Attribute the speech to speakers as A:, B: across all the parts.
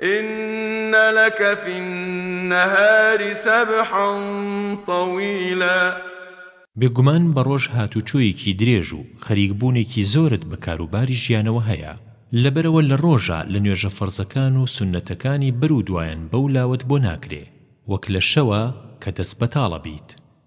A: ان لک فی النهار سبحا طویلا.
B: بێگومان بە ڕۆژ هاتووچۆیەکی درێژ و خەریک بوونێکی زۆرت بە کاروباری ژیانەوە هەیە، لەبەرئەوە لە ڕۆژا لە نوێژە فەرزەکان و سوننەتەکانی بەرو دوایان بەو لاوەت بۆ ناکرێ وەک لە شەوا کە دەست بەتاڵە بیت.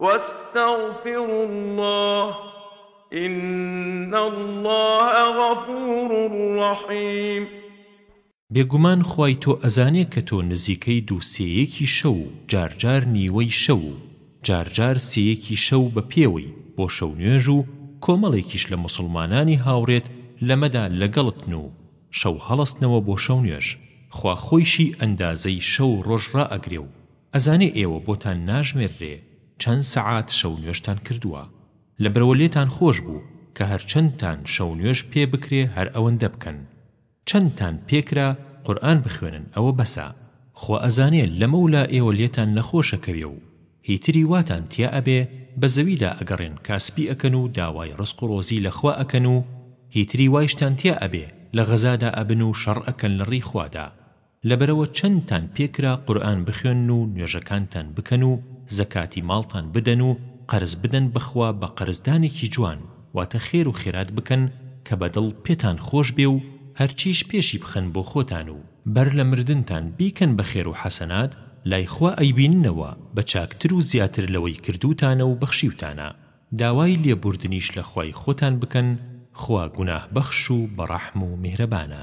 A: وَاسْتَغْفِرُوا اللَّهَ إِنَّ اللَّهَ غَفُورٌ رَحِیمٌ
B: بێگومان خوای تۆ ئەزانێ کە تۆ نزیکەی دوو سێیەکی شەو و جارجار نیوەی شەو و جارجار سێیەکی شەو بە پێوەی بۆ شەونوێژ و کۆمەڵێکیش لە موسڵمانانی هاوڕێت لەمەدا لەگەڵتن و شەو هەڵەستنەوە بۆ شەونوێژ خوا خۆیشی ئەندازەی شەو و ڕۆژ ڕائەگرێ و ئەزانێ ئێوە بۆتان ناژمێررێ چەند سەعات شەو نوێژتان کردووە لەبەرئەوە لێتان خۆش بوو کە هەرچەندتان شەو نوێژ پێ بکرێ هەر ئەوەندە بکەن چەندتان پێ کرا قورئان بخوێنن ئەوە بەسە خۆ ئەزانێ لەمەولا ئێوە لێتان نەخۆش ئەکەوێ و هیتری واتان تیا ئەبێ بە زەویدا ئەگەڕێن کاسپی ئەکەن و داوای ڕزق و ڕۆزی لە خوا ئەکەن و هیتری وایشتان تیا ئەبێ لە غەزادا ئەبن و شەڕ ئەکەن لە ڕێی خوادا لەبەرئەوە چەندتان پێکرا قورئان بخوێنن و نوێژەکانتان بکەن و زەکاتی ماڵتان بدەن و قەرز بدەن بەخوا بە قەرزدانێکی جوان واتە خێر و خێرات بکەن کە بە دڵ پێتان خۆش بێ و هەرچیش پێشی بخەن بۆ خۆتان و بەر لە مردنتان بیکەن بە خێر و حەسەنات لای خوا ئەیبیننەوە بە چاکتر و زیاتر لەوەی کردووتانە و بەخشیوتانە، داوای لێبوردنیش لە خوای خۆتان بکەن خوا گوناهبەخش و بەڕەحم و میهرەبانە.